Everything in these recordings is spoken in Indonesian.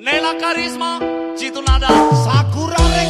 Nela Karisma, Citu Nada. Sakura Surabaya.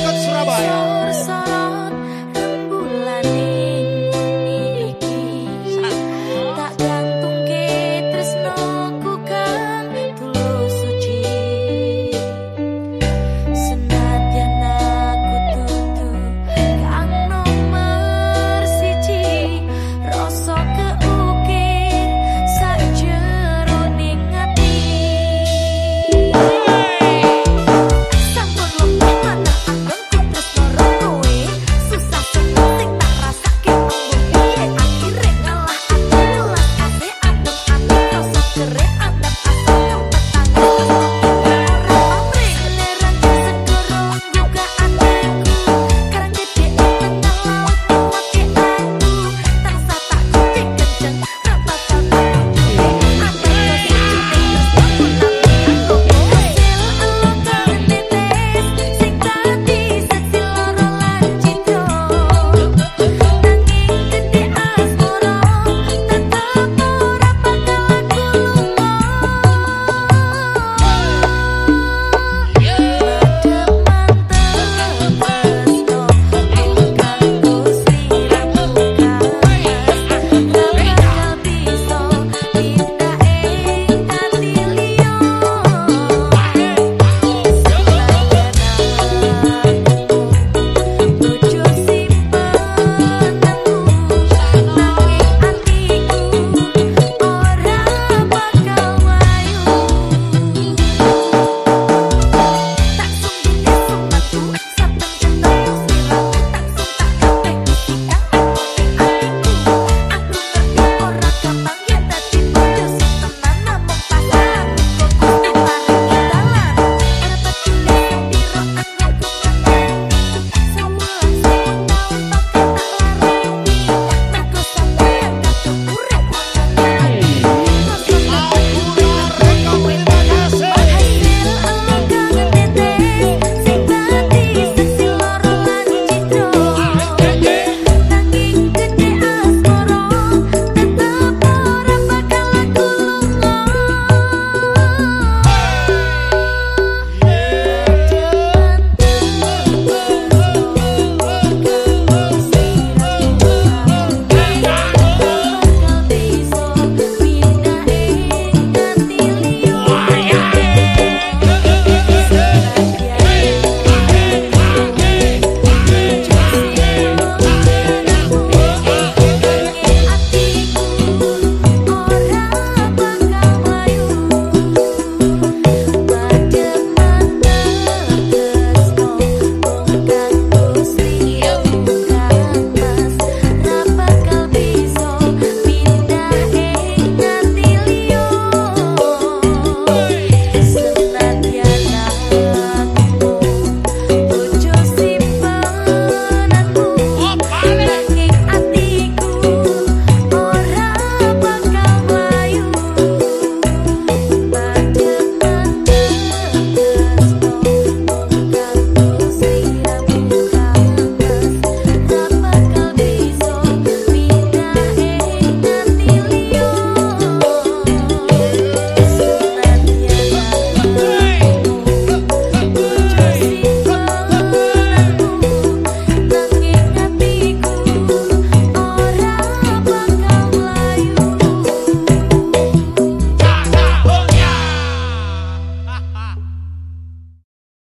correcto.